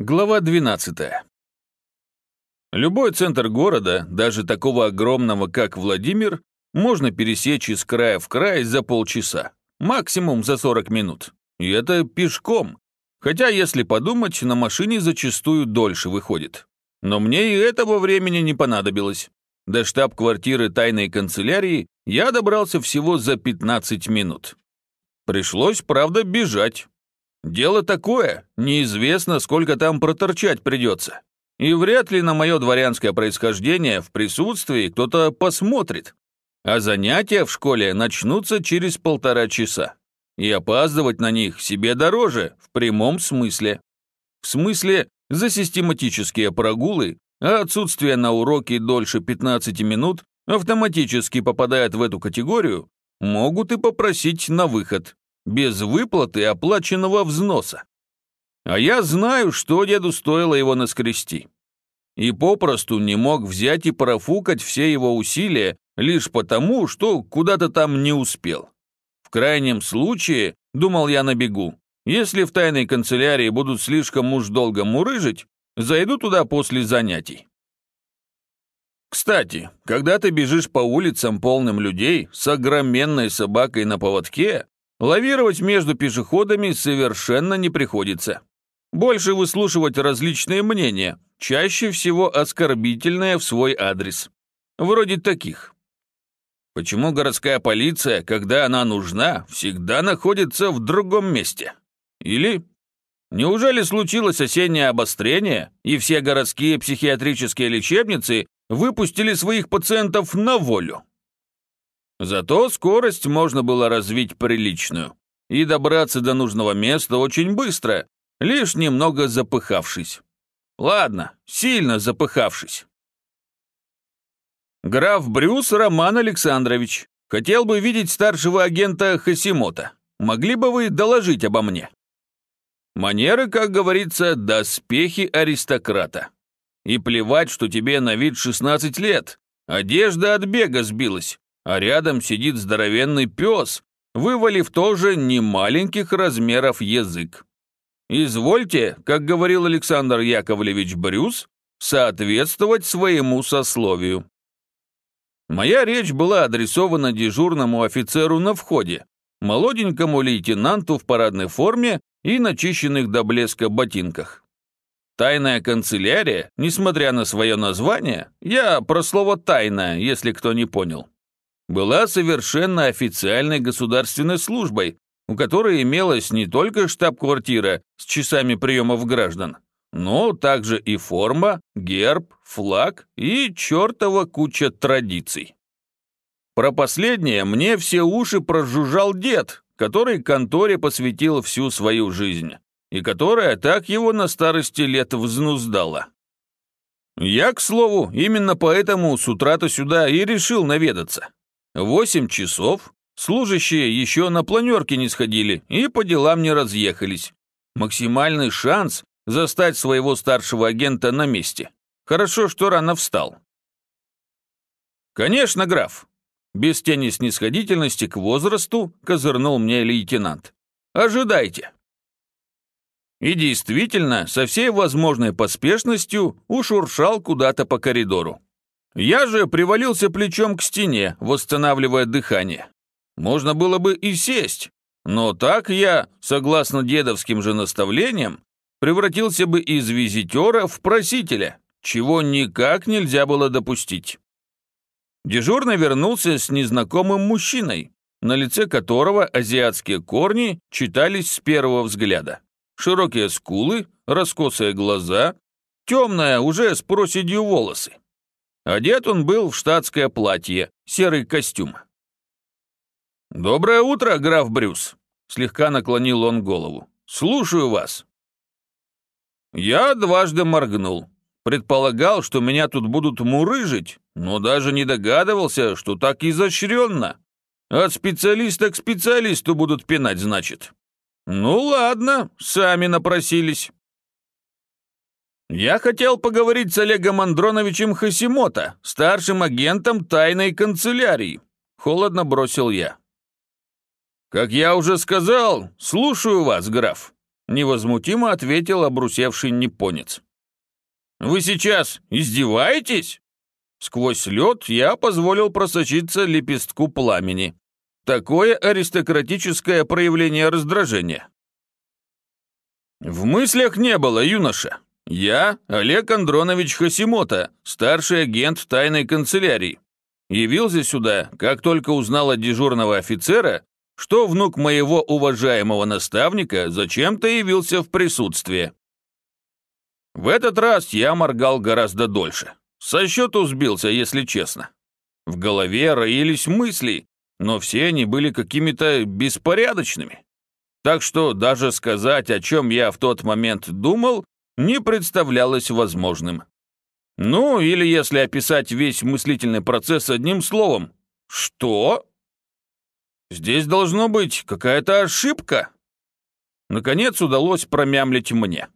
Глава 12. Любой центр города, даже такого огромного, как Владимир, можно пересечь из края в край за полчаса, максимум за 40 минут. И это пешком. Хотя, если подумать, на машине зачастую дольше выходит. Но мне и этого времени не понадобилось. До штаб-квартиры тайной канцелярии я добрался всего за 15 минут. Пришлось, правда, бежать. Дело такое, неизвестно, сколько там проторчать придется. И вряд ли на мое дворянское происхождение в присутствии кто-то посмотрит. А занятия в школе начнутся через полтора часа. И опаздывать на них себе дороже, в прямом смысле. В смысле, за систематические прогулы, а отсутствие на уроке дольше 15 минут автоматически попадает в эту категорию, могут и попросить на выход без выплаты оплаченного взноса. А я знаю, что деду стоило его наскрести. И попросту не мог взять и профукать все его усилия лишь потому, что куда-то там не успел. В крайнем случае, думал я на бегу, если в тайной канцелярии будут слишком уж долго мурыжить, зайду туда после занятий. Кстати, когда ты бежишь по улицам полным людей с огроменной собакой на поводке, Лавировать между пешеходами совершенно не приходится. Больше выслушивать различные мнения, чаще всего оскорбительные в свой адрес. Вроде таких. Почему городская полиция, когда она нужна, всегда находится в другом месте? Или неужели случилось осеннее обострение, и все городские психиатрические лечебницы выпустили своих пациентов на волю? Зато скорость можно было развить приличную и добраться до нужного места очень быстро, лишь немного запыхавшись. Ладно, сильно запыхавшись. Граф Брюс Роман Александрович, хотел бы видеть старшего агента Хасимота. Могли бы вы доложить обо мне? Манеры, как говорится, доспехи аристократа. И плевать, что тебе на вид 16 лет. Одежда от бега сбилась, а рядом сидит здоровенный пес, вывалив тоже немаленьких размеров язык. Извольте, как говорил Александр Яковлевич Брюс, соответствовать своему сословию. Моя речь была адресована дежурному офицеру на входе, молоденькому лейтенанту в парадной форме и начищенных до блеска ботинках. Тайная канцелярия, несмотря на свое название, я про слово «тайная», если кто не понял, была совершенно официальной государственной службой, у которой имелась не только штаб-квартира с часами приемов граждан, но также и форма, герб, флаг и чертова куча традиций. Про последнее мне все уши прожужжал дед, который конторе посвятил всю свою жизнь, и которая так его на старости лет взнуздала. Я, к слову, именно поэтому с утра-то сюда и решил наведаться. Восемь часов, служащие еще на планерке не сходили и по делам не разъехались. Максимальный шанс застать своего старшего агента на месте. Хорошо, что рано встал. «Конечно, граф», — без тени снисходительности к возрасту козырнул мне лейтенант. «Ожидайте». И действительно, со всей возможной поспешностью ушуршал куда-то по коридору. Я же привалился плечом к стене, восстанавливая дыхание. Можно было бы и сесть, но так я, согласно дедовским же наставлениям, превратился бы из визитера в просителя, чего никак нельзя было допустить. Дежурный вернулся с незнакомым мужчиной, на лице которого азиатские корни читались с первого взгляда. Широкие скулы, раскосые глаза, темная уже с проседью волосы. Одет он был в штатское платье, серый костюм. «Доброе утро, граф Брюс», — слегка наклонил он голову. «Слушаю вас». Я дважды моргнул. Предполагал, что меня тут будут мурыжить, но даже не догадывался, что так изощренно. От специалиста к специалисту будут пинать, значит. Ну ладно, сами напросились. «Я хотел поговорить с Олегом Андроновичем Хасимото, старшим агентом тайной канцелярии», — холодно бросил я. «Как я уже сказал, слушаю вас, граф», невозмутимо ответил обрусевший непонец. «Вы сейчас издеваетесь?» Сквозь лед я позволил просочиться лепестку пламени. Такое аристократическое проявление раздражения. В мыслях не было, юноша. Я Олег Андронович Хасимота, старший агент тайной канцелярии. Явился сюда, как только узнал от дежурного офицера, что внук моего уважаемого наставника зачем-то явился в присутствие. В этот раз я моргал гораздо дольше. Со счету сбился, если честно. В голове роились мысли, но все они были какими-то беспорядочными. Так что даже сказать, о чем я в тот момент думал, не представлялось возможным. Ну, или если описать весь мыслительный процесс одним словом. Что? Здесь должно быть какая-то ошибка. Наконец удалось промямлить мне.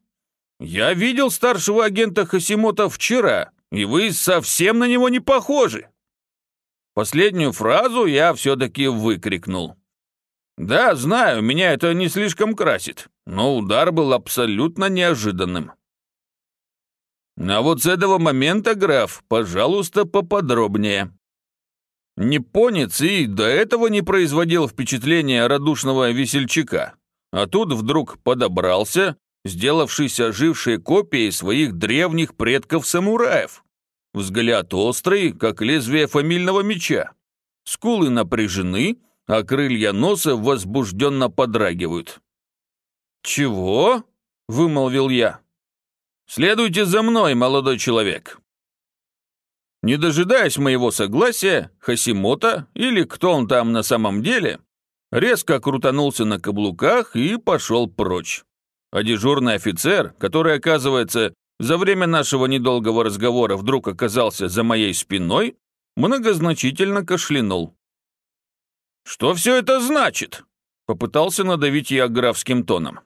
Я видел старшего агента Хасимота вчера, и вы совсем на него не похожи. Последнюю фразу я все-таки выкрикнул. Да, знаю, меня это не слишком красит, но удар был абсолютно неожиданным. А вот с этого момента, граф, пожалуйста, поподробнее. Непонец и до этого не производил впечатления радушного весельчака, а тут вдруг подобрался, сделавшись ожившей копией своих древних предков-самураев. Взгляд острый, как лезвие фамильного меча. Скулы напряжены, а крылья носа возбужденно подрагивают. «Чего?» — вымолвил я. «Следуйте за мной, молодой человек». Не дожидаясь моего согласия, Хасимота, или кто он там на самом деле, резко крутанулся на каблуках и пошел прочь. А дежурный офицер, который, оказывается, за время нашего недолгого разговора вдруг оказался за моей спиной, многозначительно кашлянул. «Что все это значит?» — попытался надавить я графским тоном.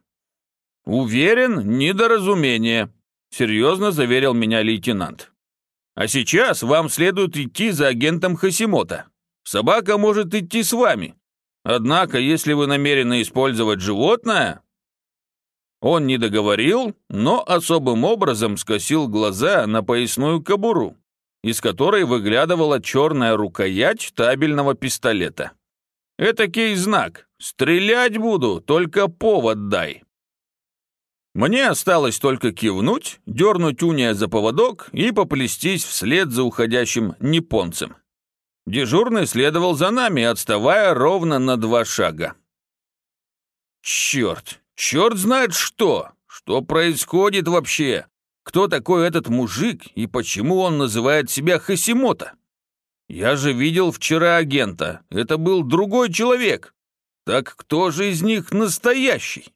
«Уверен, недоразумение», — серьезно заверил меня лейтенант. «А сейчас вам следует идти за агентом Хасимота. Собака может идти с вами. Однако, если вы намерены использовать животное...» Он не договорил, но особым образом скосил глаза на поясную кобуру, из которой выглядывала черная рукоять табельного пистолета. Этакий знак. Стрелять буду, только повод дай. Мне осталось только кивнуть, дернуть уния за поводок и поплестись вслед за уходящим непонцем. Дежурный следовал за нами, отставая ровно на два шага. Черт, черт знает что! Что происходит вообще? Кто такой этот мужик и почему он называет себя Хасимота? Я же видел вчера агента. Это был другой человек. Так кто же из них настоящий?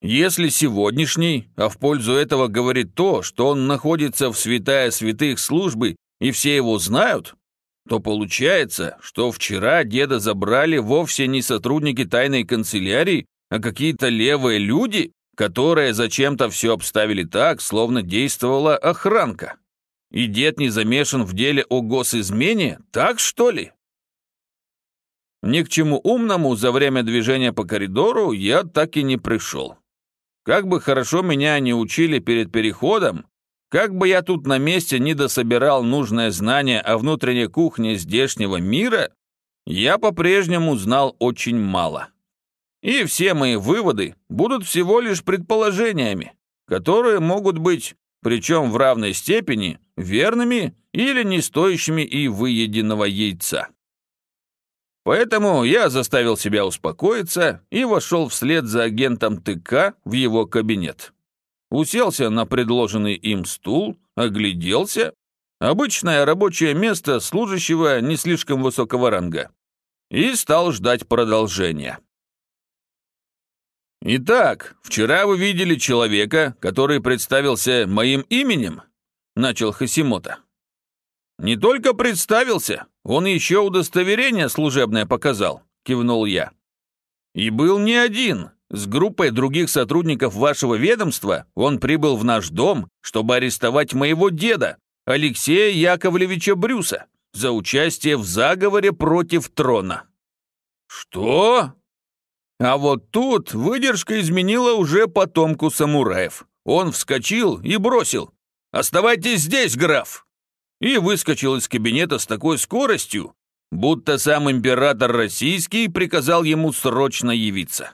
Если сегодняшний, а в пользу этого говорит то, что он находится в святая святых службы и все его знают, то получается, что вчера деда забрали вовсе не сотрудники тайной канцелярии, а какие-то левые люди, которые зачем-то все обставили так, словно действовала охранка. И дед не замешан в деле о госизмене, так что ли? Ни к чему умному за время движения по коридору я так и не пришел. Как бы хорошо меня не учили перед переходом, как бы я тут на месте не дособирал нужное знание о внутренней кухне здешнего мира, я по-прежнему знал очень мало. И все мои выводы будут всего лишь предположениями, которые могут быть причем в равной степени верными или не стоящими и выеденного яйца. Поэтому я заставил себя успокоиться и вошел вслед за агентом ТК в его кабинет. Уселся на предложенный им стул, огляделся. Обычное рабочее место служащего не слишком высокого ранга. И стал ждать продолжения. «Итак, вчера вы видели человека, который представился моим именем?» — начал Хасимота. «Не только представился, он еще удостоверение служебное показал», — кивнул я. «И был не один. С группой других сотрудников вашего ведомства он прибыл в наш дом, чтобы арестовать моего деда, Алексея Яковлевича Брюса, за участие в заговоре против трона». «Что?» А вот тут выдержка изменила уже потомку самураев. Он вскочил и бросил. «Оставайтесь здесь, граф!» И выскочил из кабинета с такой скоростью, будто сам император российский приказал ему срочно явиться.